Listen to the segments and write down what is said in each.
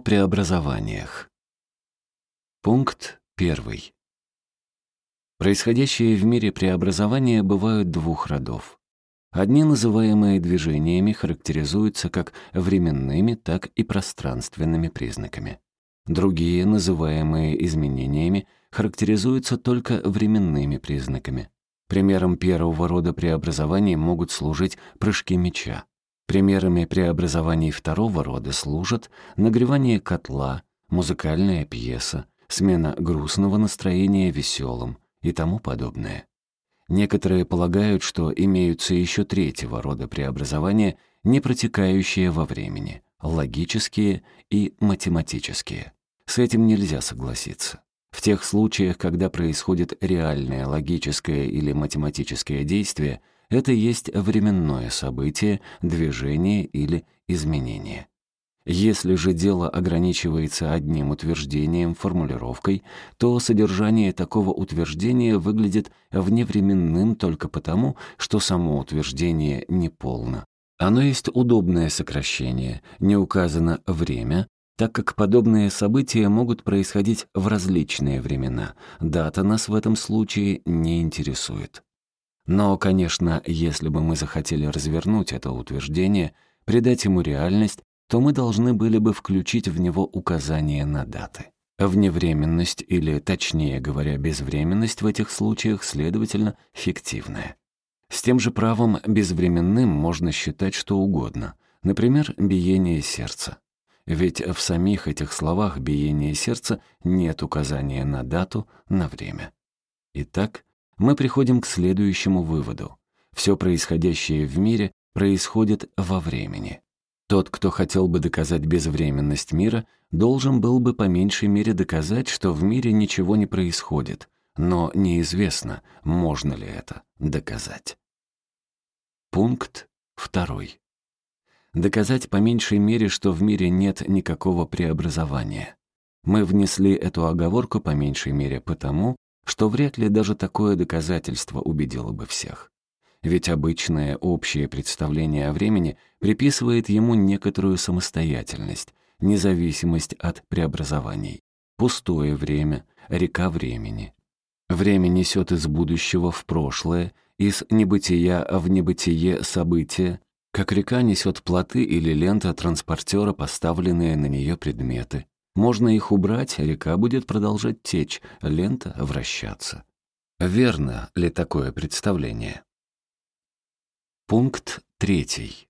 преобразованиях. Пункт первый. Происходящие в мире преобразования бывают двух родов. Одни, называемые движениями, характеризуются как временными, так и пространственными признаками. Другие, называемые изменениями, характеризуются только временными признаками. Примером первого рода преобразований могут служить прыжки мяча. Примерами преобразований второго рода служат нагревание котла, музыкальная пьеса, смена грустного настроения веселым и тому подобное. Некоторые полагают, что имеются еще третьего рода преобразования, не протекающие во времени, логические и математические. С этим нельзя согласиться. В тех случаях, когда происходит реальное логическое или математическое действие, это есть временное событие, движение или изменение. Если же дело ограничивается одним утверждением, формулировкой, то содержание такого утверждения выглядит вневременным только потому, что само утверждение неполно. Оно есть удобное сокращение, не указано время, так как подобные события могут происходить в различные времена. Дата нас в этом случае не интересует. Но, конечно, если бы мы захотели развернуть это утверждение, придать ему реальность, то мы должны были бы включить в него указание на даты. Вневременность, или, точнее говоря, безвременность в этих случаях, следовательно, фиктивная. С тем же правом безвременным можно считать что угодно, например, биение сердца. Ведь в самих этих словах биение сердца нет указания на дату, на время. Итак, мы приходим к следующему выводу. Все происходящее в мире происходит во времени. Тот, кто хотел бы доказать безвременность мира, должен был бы по меньшей мере доказать, что в мире ничего не происходит, но неизвестно, можно ли это доказать. Пункт второй. Доказать по меньшей мере, что в мире нет никакого преобразования. Мы внесли эту оговорку по меньшей мере потому, что вряд ли даже такое доказательство убедило бы всех ведь обычное общее представление о времени приписывает ему некоторую самостоятельность, независимость от преобразований. Пустое время, река времени. Время несет из будущего в прошлое, из небытия в небытие события, как река несет плоты или лента транспортера, поставленные на нее предметы. Можно их убрать, река будет продолжать течь, лента — вращаться. Верно ли такое представление? Пункт третий.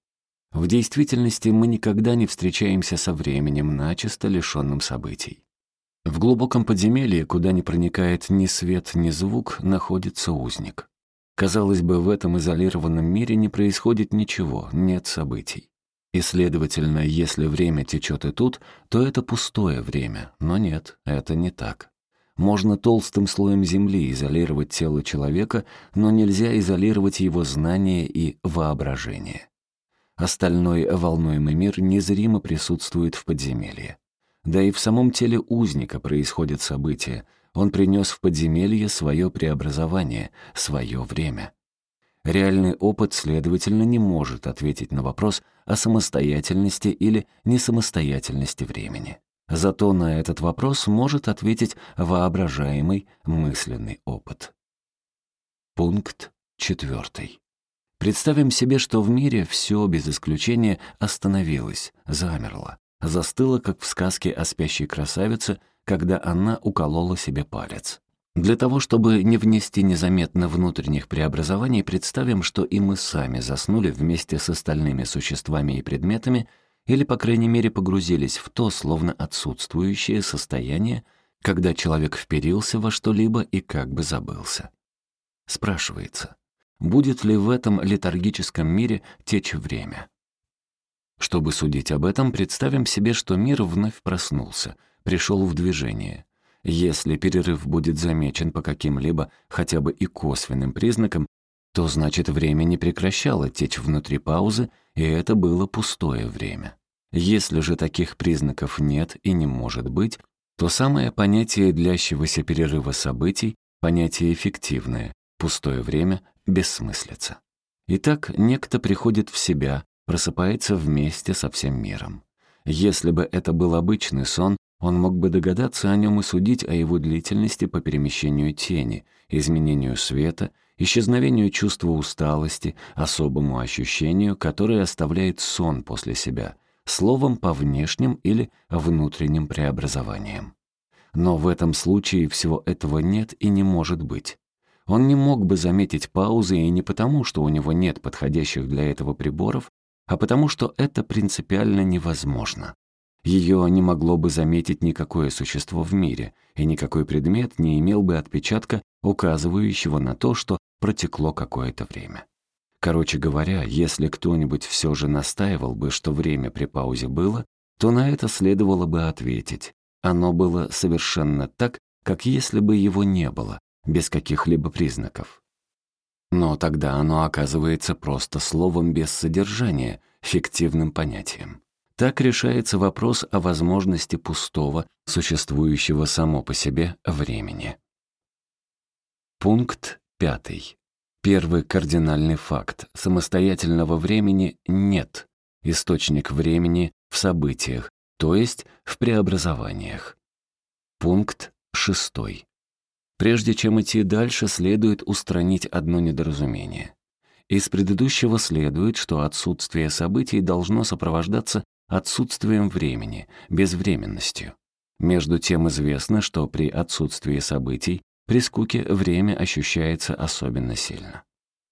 В действительности мы никогда не встречаемся со временем, начисто лишенным событий. В глубоком подземелье, куда не проникает ни свет, ни звук, находится узник. Казалось бы, в этом изолированном мире не происходит ничего, нет событий. И, следовательно, если время течет и тут, то это пустое время, но нет, это не так. Можно толстым слоем земли изолировать тело человека, но нельзя изолировать его знание и воображение. Остальной волнуемый мир незримо присутствует в подземелье. Да и в самом теле узника происходят события. Он принес в подземелье свое преобразование, свое время. Реальный опыт, следовательно, не может ответить на вопрос о самостоятельности или несамостоятельности времени. Зато на этот вопрос может ответить воображаемый мысленный опыт. Пункт четвертый. Представим себе, что в мире все без исключения остановилось, замерло, застыло, как в сказке о спящей красавице, когда она уколола себе палец. Для того, чтобы не внести незаметно внутренних преобразований, представим, что и мы сами заснули вместе с остальными существами и предметами, или, по крайней мере, погрузились в то словно отсутствующее состояние, когда человек вперился во что-либо и как бы забылся. Спрашивается, будет ли в этом летаргическом мире течь время? Чтобы судить об этом, представим себе, что мир вновь проснулся, пришел в движение. Если перерыв будет замечен по каким-либо, хотя бы и косвенным признакам, то значит время не прекращало течь внутри паузы, и это было пустое время. Если же таких признаков нет и не может быть, то самое понятие длящегося перерыва событий — понятие эффективное, пустое время — бессмыслица. Итак, некто приходит в себя, просыпается вместе со всем миром. Если бы это был обычный сон, он мог бы догадаться о нем и судить о его длительности по перемещению тени, изменению света, исчезновению чувства усталости, особому ощущению, которое оставляет сон после себя, словом по внешним или внутренним преобразованиям. Но в этом случае всего этого нет и не может быть. Он не мог бы заметить паузы и не потому, что у него нет подходящих для этого приборов, а потому что это принципиально невозможно. Ее не могло бы заметить никакое существо в мире, и никакой предмет не имел бы отпечатка, указывающего на то, что протекло какое-то время. Короче говоря, если кто-нибудь все же настаивал бы, что время при паузе было, то на это следовало бы ответить. Оно было совершенно так, как если бы его не было, без каких-либо признаков. Но тогда оно оказывается просто словом без содержания, фиктивным понятием. Так решается вопрос о возможности пустого, существующего само по себе времени. Пункт пятый. Первый кардинальный факт. Самостоятельного времени нет. Источник времени в событиях, то есть в преобразованиях. Пункт шестой. Прежде чем идти дальше, следует устранить одно недоразумение. Из предыдущего следует, что отсутствие событий должно сопровождаться отсутствием времени, безвременностью. Между тем известно, что при отсутствии событий при скуке время ощущается особенно сильно.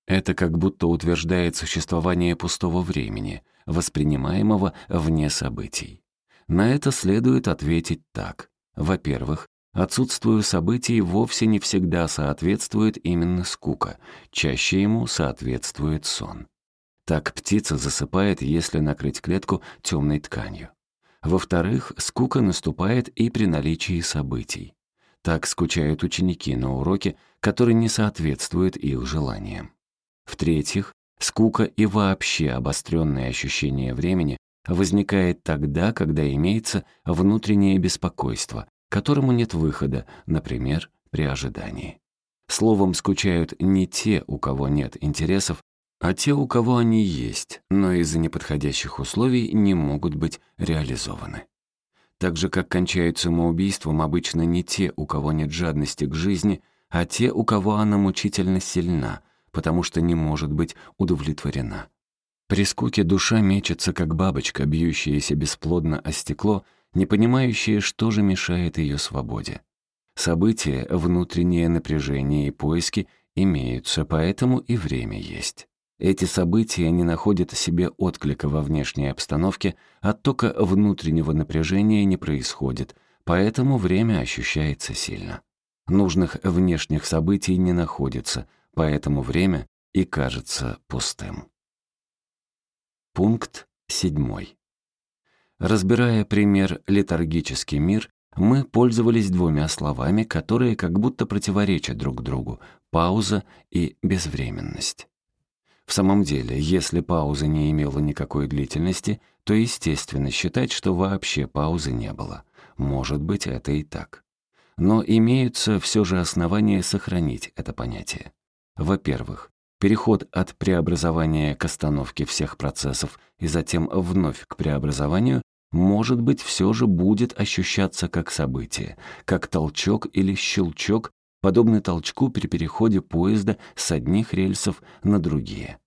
Это как будто утверждает существование пустого времени, воспринимаемого вне событий. На это следует ответить так. Во-первых, отсутствию событий вовсе не всегда соответствует именно скука, чаще ему соответствует сон. Так птица засыпает, если накрыть клетку темной тканью. Во-вторых, скука наступает и при наличии событий. Так скучают ученики на уроке, который не соответствует их желаниям. В-третьих, скука и вообще обостренное ощущение времени возникает тогда, когда имеется внутреннее беспокойство, которому нет выхода, например, при ожидании. Словом, скучают не те, у кого нет интересов, а те, у кого они есть, но из-за неподходящих условий не могут быть реализованы. Так же, как кончают самоубийством обычно не те, у кого нет жадности к жизни, а те, у кого она мучительно сильна, потому что не может быть удовлетворена. При скуке душа мечется, как бабочка, бьющаяся бесплодно о стекло, не понимающая, что же мешает ее свободе. События, внутреннее напряжение и поиски имеются, поэтому и время есть. Эти события не находят себе отклика во внешней обстановке, оттока внутреннего напряжения не происходит, поэтому время ощущается сильно. Нужных внешних событий не находится, поэтому время и кажется пустым. Пункт седьмой. Разбирая пример «летаргический мир», мы пользовались двумя словами, которые как будто противоречат друг другу — пауза и безвременность. В самом деле, если пауза не имела никакой длительности, то естественно считать, что вообще паузы не было. Может быть, это и так. Но имеются все же основания сохранить это понятие. Во-первых, переход от преобразования к остановке всех процессов и затем вновь к преобразованию может быть, все же будет ощущаться как событие, как толчок или щелчок подобный толчку при переходе поезда с одних рельсов на другие.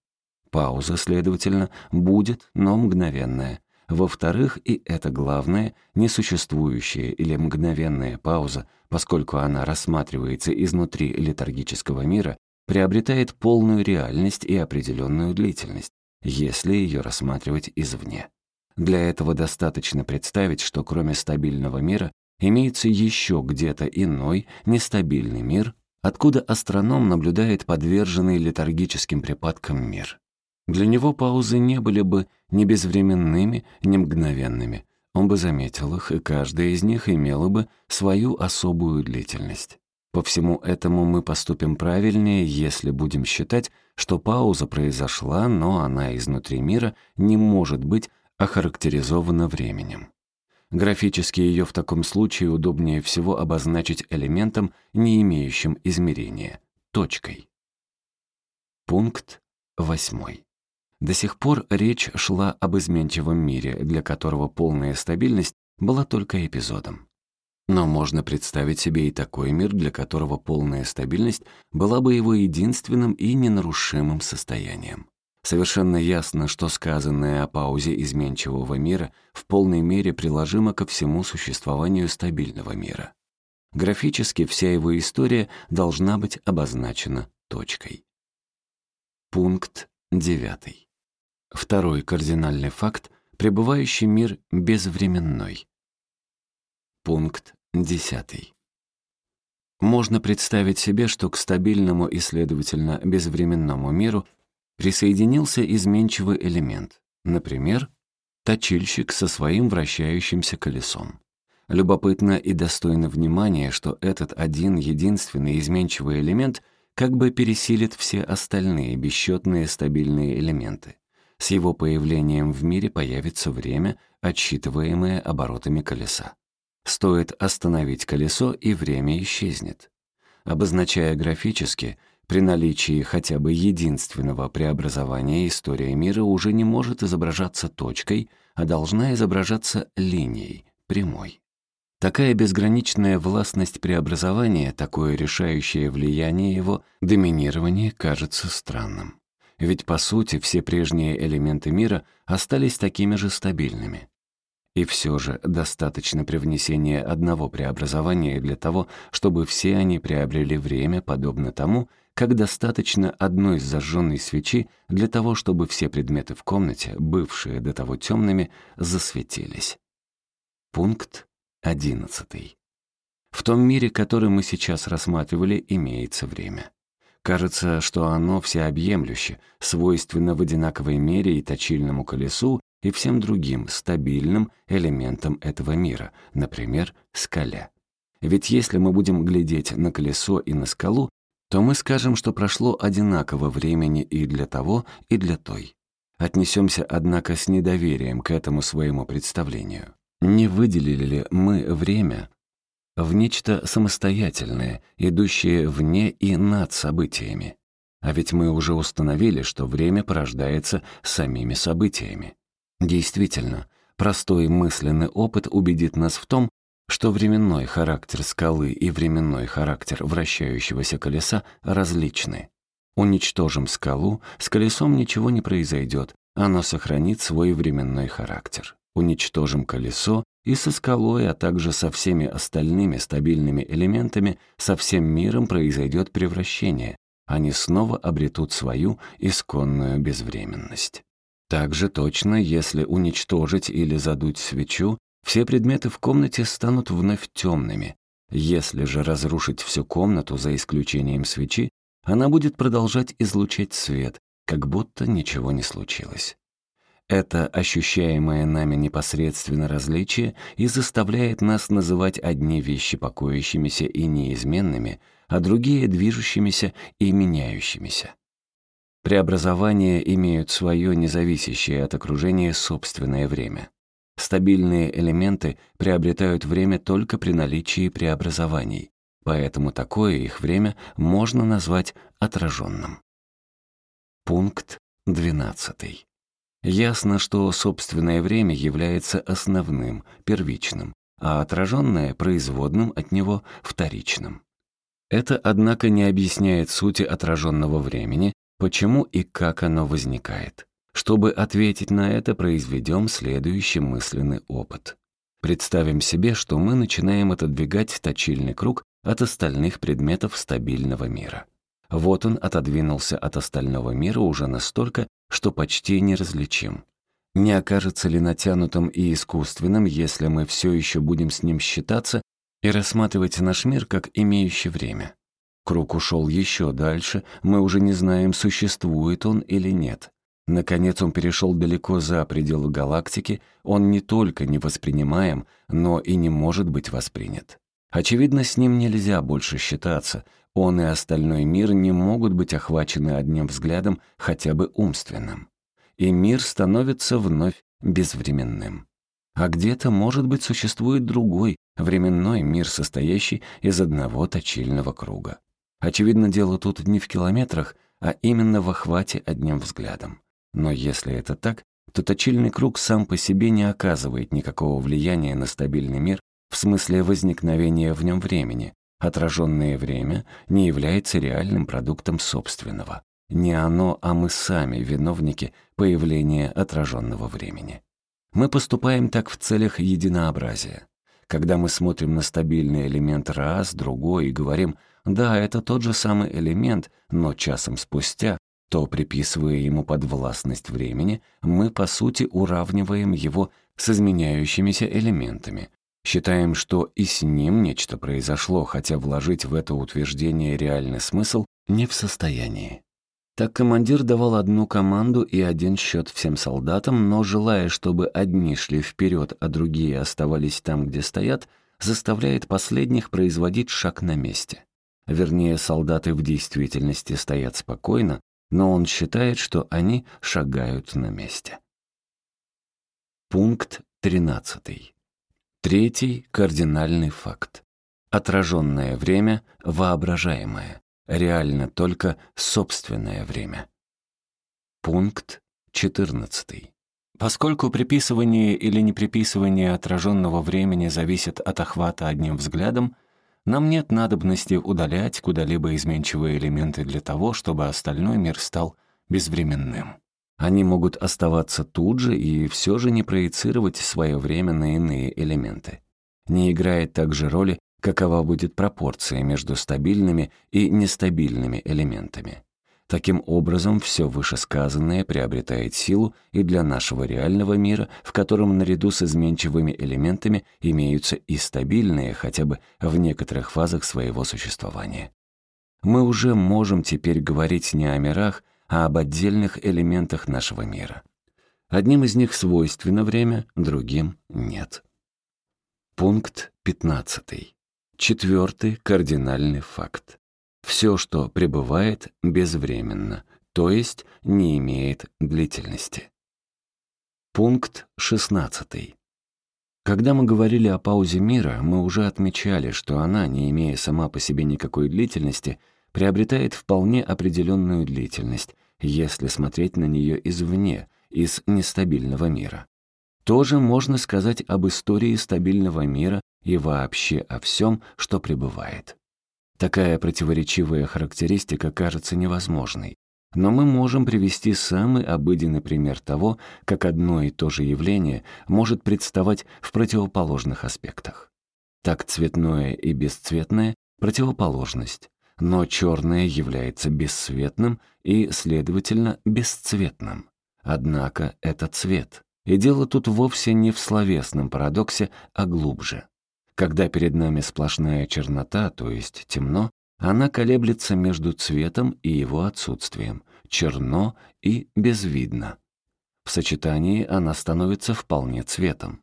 Пауза, следовательно, будет, но мгновенная. Во-вторых, и это главное, несуществующая или мгновенная пауза, поскольку она рассматривается изнутри летаргического мира, приобретает полную реальность и определенную длительность, если ее рассматривать извне. Для этого достаточно представить, что кроме стабильного мира имеется еще где-то иной, нестабильный мир, откуда астроном наблюдает подверженный летаргическим припадкам мир. Для него паузы не были бы ни безвременными, ни мгновенными. Он бы заметил их, и каждая из них имела бы свою особую длительность. По всему этому мы поступим правильнее, если будем считать, что пауза произошла, но она изнутри мира не может быть охарактеризована временем. Графически ее в таком случае удобнее всего обозначить элементом, не имеющим измерения, точкой. Пункт восьмой. До сих пор речь шла об изменчивом мире, для которого полная стабильность была только эпизодом. Но можно представить себе и такой мир, для которого полная стабильность была бы его единственным и ненарушимым состоянием. Совершенно ясно, что сказанное о паузе изменчивого мира в полной мере приложимо ко всему существованию стабильного мира. Графически вся его история должна быть обозначена точкой. Пункт 9. Второй кардинальный факт — пребывающий мир безвременной. Пункт 10. Можно представить себе, что к стабильному и, следовательно, безвременному миру присоединился изменчивый элемент, например, точильщик со своим вращающимся колесом. Любопытно и достойно внимания, что этот один единственный изменчивый элемент как бы пересилит все остальные бесчетные стабильные элементы. С его появлением в мире появится время, отсчитываемое оборотами колеса. Стоит остановить колесо, и время исчезнет. Обозначая графически, при наличии хотя бы единственного преобразования история мира уже не может изображаться точкой, а должна изображаться линией, прямой. Такая безграничная властность преобразования, такое решающее влияние его, доминирование кажется странным. Ведь, по сути, все прежние элементы мира остались такими же стабильными. И все же достаточно привнесения одного преобразования для того, чтобы все они приобрели время, подобно тому, как достаточно одной зажженной свечи для того, чтобы все предметы в комнате, бывшие до того темными, засветились. Пункт 11. В том мире, который мы сейчас рассматривали, имеется время. Кажется, что оно всеобъемлюще, свойственно в одинаковой мере и точильному колесу, и всем другим стабильным элементам этого мира, например, скале. Ведь если мы будем глядеть на колесо и на скалу, то мы скажем, что прошло одинаково времени и для того, и для той. Отнесемся, однако, с недоверием к этому своему представлению. Не выделили ли мы время в нечто самостоятельное, идущее вне и над событиями? А ведь мы уже установили, что время порождается самими событиями. Действительно, простой мысленный опыт убедит нас в том, что временной характер скалы и временной характер вращающегося колеса различны. Уничтожим скалу, с колесом ничего не произойдет, оно сохранит свой временной характер. Уничтожим колесо, и со скалой, а также со всеми остальными стабильными элементами, со всем миром произойдет превращение. Они снова обретут свою исконную безвременность. Также точно, если уничтожить или задуть свечу, все предметы в комнате станут вновь темными. Если же разрушить всю комнату, за исключением свечи, она будет продолжать излучать свет, как будто ничего не случилось. Это ощущаемое нами непосредственно различие и заставляет нас называть одни вещи покоящимися и неизменными, а другие движущимися и меняющимися. Преобразования имеют свое независящее от окружения собственное время. Стабильные элементы приобретают время только при наличии преобразований, поэтому такое их время можно назвать отраженным. Пункт 12. Ясно, что собственное время является основным, первичным, а отраженное — производным от него вторичным. Это, однако, не объясняет сути отраженного времени, почему и как оно возникает. Чтобы ответить на это, произведем следующий мысленный опыт. Представим себе, что мы начинаем отодвигать точильный круг от остальных предметов стабильного мира. Вот он отодвинулся от остального мира уже настолько, что почти неразличим. Не окажется ли натянутым и искусственным, если мы все еще будем с ним считаться и рассматривать наш мир как имеющий время? Круг ушел еще дальше, мы уже не знаем, существует он или нет. Наконец он перешел далеко за пределы галактики, он не только не воспринимаем, но и не может быть воспринят. Очевидно, с ним нельзя больше считаться, он и остальной мир не могут быть охвачены одним взглядом, хотя бы умственным. И мир становится вновь безвременным. А где-то, может быть, существует другой, временной мир, состоящий из одного точильного круга. Очевидно, дело тут не в километрах, а именно в охвате одним взглядом. Но если это так, то точильный круг сам по себе не оказывает никакого влияния на стабильный мир в смысле возникновения в нем времени. Отраженное время не является реальным продуктом собственного. Не оно, а мы сами виновники появления отраженного времени. Мы поступаем так в целях единообразия. Когда мы смотрим на стабильный элемент раз, другой и говорим «да, это тот же самый элемент, но часом спустя», то, приписывая ему подвластность времени, мы, по сути, уравниваем его с изменяющимися элементами. Считаем, что и с ним нечто произошло, хотя вложить в это утверждение реальный смысл не в состоянии. Так командир давал одну команду и один счет всем солдатам, но, желая, чтобы одни шли вперед, а другие оставались там, где стоят, заставляет последних производить шаг на месте. Вернее, солдаты в действительности стоят спокойно, но он считает, что они шагают на месте. Пункт 13. Третий кардинальный факт. Отраженное время воображаемое, реально только собственное время. Пункт 14. Поскольку приписывание или неприписывание отраженного времени зависит от охвата одним взглядом, нам нет надобности удалять куда-либо изменчивые элементы для того, чтобы остальной мир стал безвременным. Они могут оставаться тут же и все же не проецировать свое время на иные элементы. Не играет также роли, какова будет пропорция между стабильными и нестабильными элементами. Таким образом, все вышесказанное приобретает силу и для нашего реального мира, в котором наряду с изменчивыми элементами имеются и стабильные, хотя бы в некоторых фазах своего существования. Мы уже можем теперь говорить не о мирах, а об отдельных элементах нашего мира. Одним из них свойственно время, другим — нет. Пункт 15. Четвертый кардинальный факт. Все, что пребывает, безвременно, то есть не имеет длительности. Пункт 16. Когда мы говорили о паузе мира, мы уже отмечали, что она, не имея сама по себе никакой длительности, приобретает вполне определенную длительность, если смотреть на нее извне, из нестабильного мира. Тоже можно сказать об истории стабильного мира и вообще о всем, что пребывает. Такая противоречивая характеристика кажется невозможной, но мы можем привести самый обыденный пример того, как одно и то же явление может представать в противоположных аспектах. Так цветное и бесцветное — противоположность, но черное является бесцветным и, следовательно, бесцветным. Однако это цвет. И дело тут вовсе не в словесном парадоксе, а глубже. Когда перед нами сплошная чернота, то есть темно, она колеблется между цветом и его отсутствием, черно и безвидно. В сочетании она становится вполне цветом.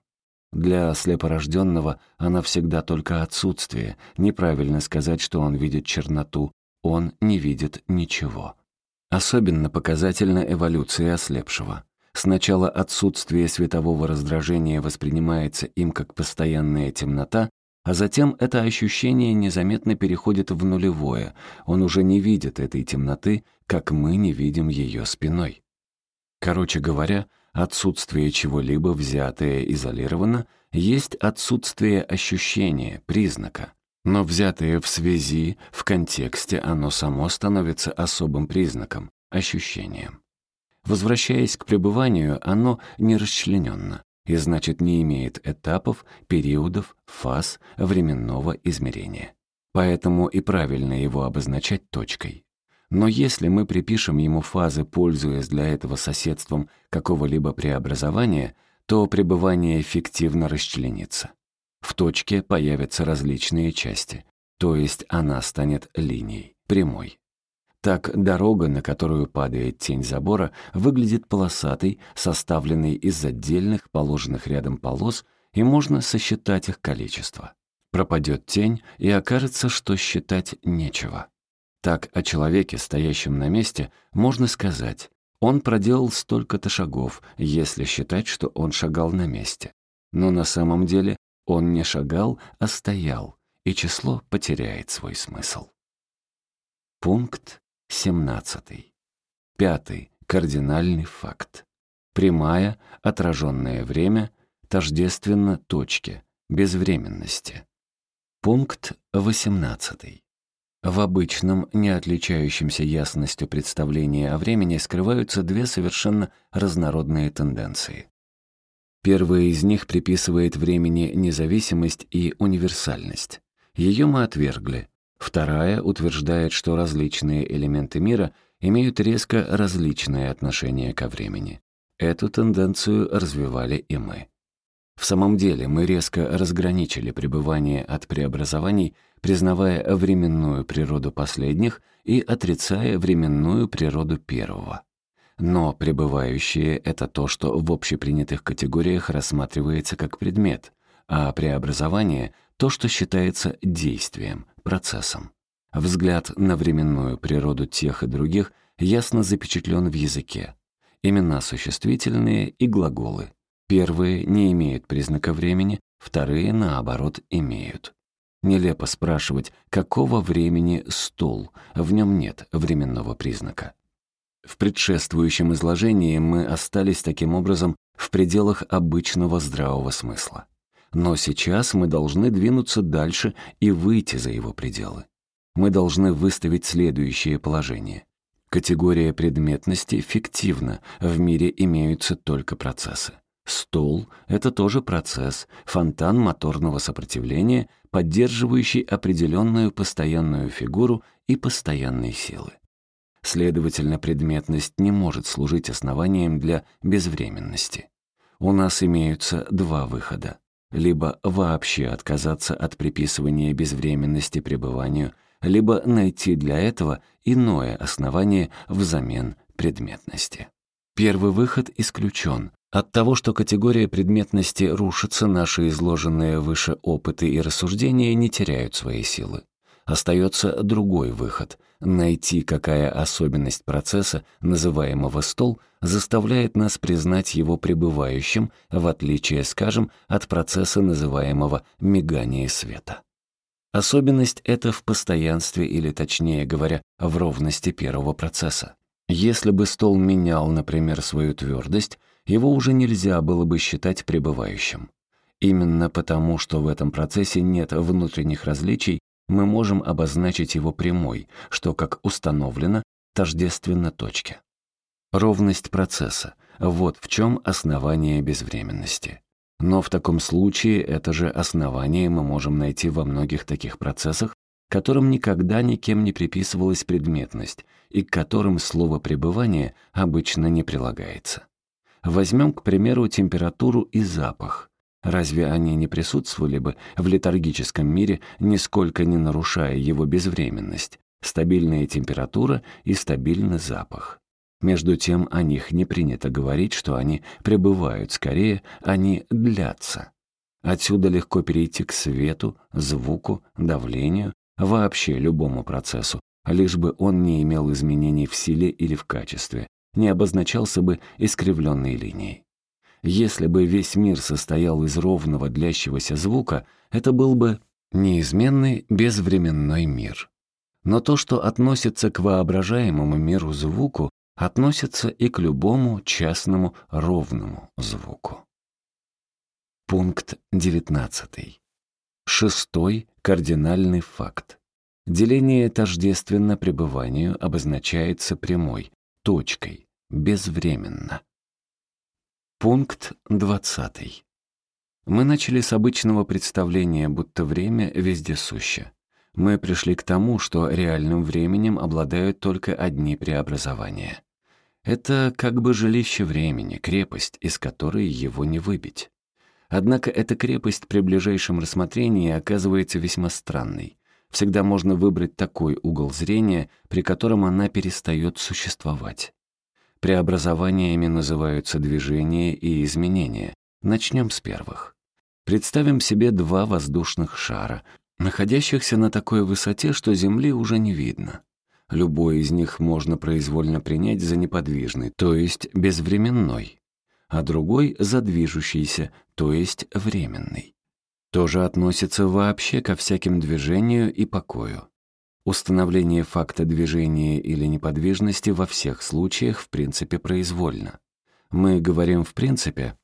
Для слепорожденного она всегда только отсутствие. Неправильно сказать, что он видит черноту. Он не видит ничего. Особенно показательна эволюция ослепшего. Сначала отсутствие светового раздражения воспринимается им как постоянная темнота, а затем это ощущение незаметно переходит в нулевое. Он уже не видит этой темноты, как мы не видим ее спиной. Короче говоря, отсутствие чего-либо, взятое изолированно, есть отсутствие ощущения, признака. Но взятое в связи, в контексте, оно само становится особым признаком, ощущением. Возвращаясь к пребыванию, оно не расчлененно и значит не имеет этапов, периодов, фаз временного измерения. Поэтому и правильно его обозначать точкой. Но если мы припишем ему фазы, пользуясь для этого соседством какого-либо преобразования, то пребывание эффективно расчленится. В точке появятся различные части, то есть она станет линией, прямой. Так дорога, на которую падает тень забора, выглядит полосатой, составленной из отдельных, положенных рядом полос, и можно сосчитать их количество. Пропадет тень, и окажется, что считать нечего. Так о человеке, стоящем на месте, можно сказать, он проделал столько-то шагов, если считать, что он шагал на месте. Но на самом деле он не шагал, а стоял, и число потеряет свой смысл. Пункт 17. Пятый кардинальный факт. Прямая, отраженное время, тождественно точке, безвременности. Пункт 18. В обычном, не отличающемся ясностью представления о времени, скрываются две совершенно разнородные тенденции. Первая из них приписывает времени независимость и универсальность. Ее мы отвергли. Вторая утверждает, что различные элементы мира имеют резко различное отношение ко времени. Эту тенденцию развивали и мы. В самом деле мы резко разграничили пребывание от преобразований, признавая временную природу последних и отрицая временную природу первого. Но пребывающее — это то, что в общепринятых категориях рассматривается как предмет, а преобразование — то, что считается действием, процессом. Взгляд на временную природу тех и других ясно запечатлен в языке. Имена существительные и глаголы. Первые не имеют признака времени, вторые, наоборот, имеют. Нелепо спрашивать, какого времени стол, в нем нет временного признака. В предшествующем изложении мы остались таким образом в пределах обычного здравого смысла. Но сейчас мы должны двинуться дальше и выйти за его пределы. Мы должны выставить следующее положение. Категория предметности фиктивна, в мире имеются только процессы. Стол — это тоже процесс, фонтан моторного сопротивления, поддерживающий определенную постоянную фигуру и постоянные силы. Следовательно, предметность не может служить основанием для безвременности. У нас имеются два выхода. Либо вообще отказаться от приписывания безвременности пребыванию, либо найти для этого иное основание взамен предметности. Первый выход исключен. От того, что категория предметности рушится, наши изложенные выше опыты и рассуждения не теряют своей силы. Остается другой выход — найти, какая особенность процесса, называемого стол, заставляет нас признать его пребывающим, в отличие, скажем, от процесса, называемого мигание света. Особенность эта в постоянстве или, точнее говоря, в ровности первого процесса. Если бы стол менял, например, свою твердость, его уже нельзя было бы считать пребывающим. Именно потому, что в этом процессе нет внутренних различий, мы можем обозначить его прямой, что, как установлено, тождественно точке. Ровность процесса — вот в чем основание безвременности. Но в таком случае это же основание мы можем найти во многих таких процессах, которым никогда никем не приписывалась предметность и к которым слово «пребывание» обычно не прилагается. Возьмем, к примеру, температуру и запах. Разве они не присутствовали бы в летаргическом мире, нисколько не нарушая его безвременность, стабильная температура и стабильный запах? Между тем о них не принято говорить, что они пребывают скорее, они длятся. Отсюда легко перейти к свету, звуку, давлению, вообще любому процессу, лишь бы он не имел изменений в силе или в качестве, не обозначался бы искривленной линией. Если бы весь мир состоял из ровного длящегося звука, это был бы неизменный безвременной мир. Но то, что относится к воображаемому миру звуку, относится и к любому частному ровному звуку. Пункт 19. Шестой кардинальный факт. Деление тождественно пребыванию обозначается прямой, точкой, безвременно. Пункт 20. Мы начали с обычного представления, будто время вездесуще. Мы пришли к тому, что реальным временем обладают только одни преобразования. Это как бы жилище времени, крепость, из которой его не выбить. Однако эта крепость при ближайшем рассмотрении оказывается весьма странной. Всегда можно выбрать такой угол зрения, при котором она перестает существовать. Преобразованиями называются движения и изменения. Начнем с первых. Представим себе два воздушных шара, находящихся на такой высоте, что Земли уже не видно. Любой из них можно произвольно принять за неподвижный, то есть безвременной, а другой — за движущийся, то есть временный. Тоже относится вообще ко всяким движению и покою. Установление факта движения или неподвижности во всех случаях в принципе произвольно. Мы говорим «в принципе»,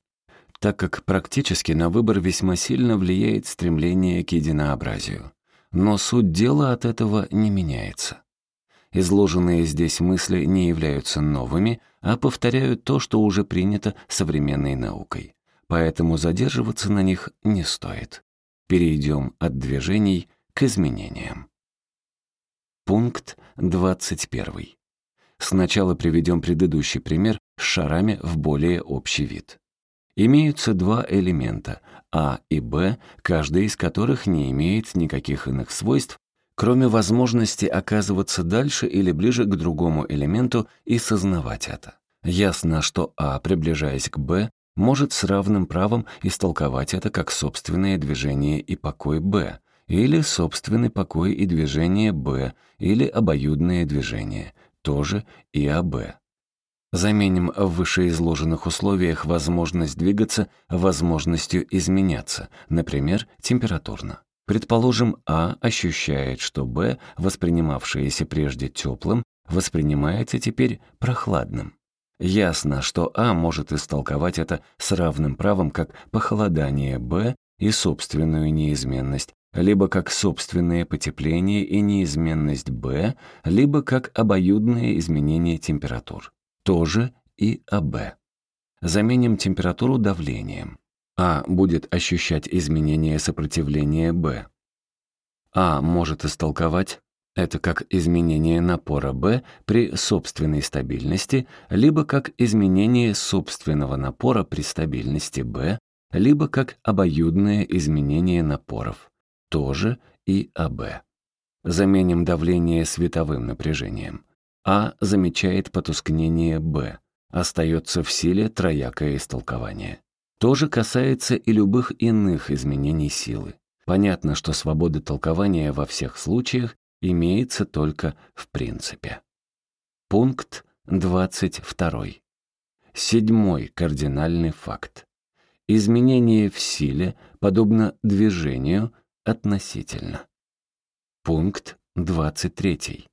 так как практически на выбор весьма сильно влияет стремление к единообразию. Но суть дела от этого не меняется. Изложенные здесь мысли не являются новыми, а повторяют то, что уже принято современной наукой. Поэтому задерживаться на них не стоит. Перейдем от движений к изменениям. Пункт 21. Сначала приведем предыдущий пример с шарами в более общий вид. Имеются два элемента А и Б, каждый из которых не имеет никаких иных свойств, кроме возможности оказываться дальше или ближе к другому элементу и сознавать это. Ясно, что А, приближаясь к Б, может с равным правом истолковать это как собственное движение и покой Б, или собственный покой и движение Б, или обоюдное движение, тоже и АБ. Заменим в вышеизложенных условиях возможность двигаться возможностью изменяться, например, температурно. Предположим, А ощущает, что Б, воспринимавшееся прежде теплым, воспринимается теперь прохладным. Ясно, что А может истолковать это с равным правом как похолодание Б и собственную неизменность, либо как собственное потепление и неизменность Б, либо как обоюдное изменение температур тоже и АБ. Заменим температуру давлением. А будет ощущать изменение сопротивления Б. А может истолковать это как изменение напора Б при собственной стабильности, либо как изменение собственного напора при стабильности Б, либо как обоюдное изменение напоров, тоже и АБ. Заменим давление световым напряжением. А замечает потускнение Б. Остается в силе троякое истолкование. То же касается и любых иных изменений силы. Понятно, что свобода толкования во всех случаях имеется только в принципе. Пункт 22. Седьмой кардинальный факт. Изменение в силе подобно движению относительно. Пункт 23.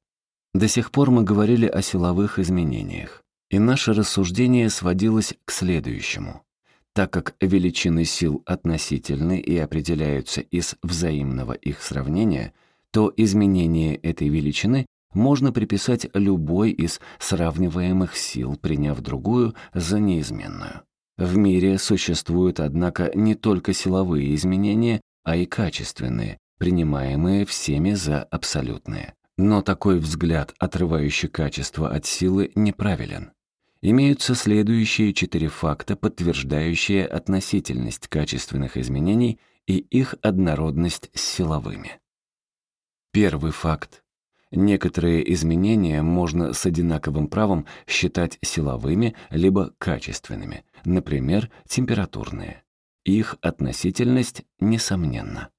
До сих пор мы говорили о силовых изменениях, и наше рассуждение сводилось к следующему. Так как величины сил относительны и определяются из взаимного их сравнения, то изменение этой величины можно приписать любой из сравниваемых сил, приняв другую за неизменную. В мире существуют, однако, не только силовые изменения, а и качественные, принимаемые всеми за абсолютные. Но такой взгляд, отрывающий качество от силы, неправилен. Имеются следующие четыре факта, подтверждающие относительность качественных изменений и их однородность с силовыми. Первый факт. Некоторые изменения можно с одинаковым правом считать силовыми либо качественными, например, температурные. Их относительность несомненна.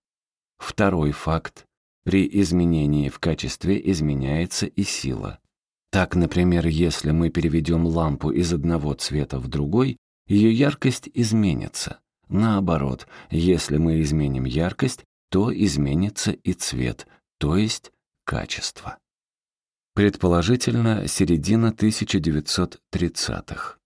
Второй факт. При изменении в качестве изменяется и сила. Так, например, если мы переведем лампу из одного цвета в другой, ее яркость изменится. Наоборот, если мы изменим яркость, то изменится и цвет, то есть качество. Предположительно, середина 1930-х.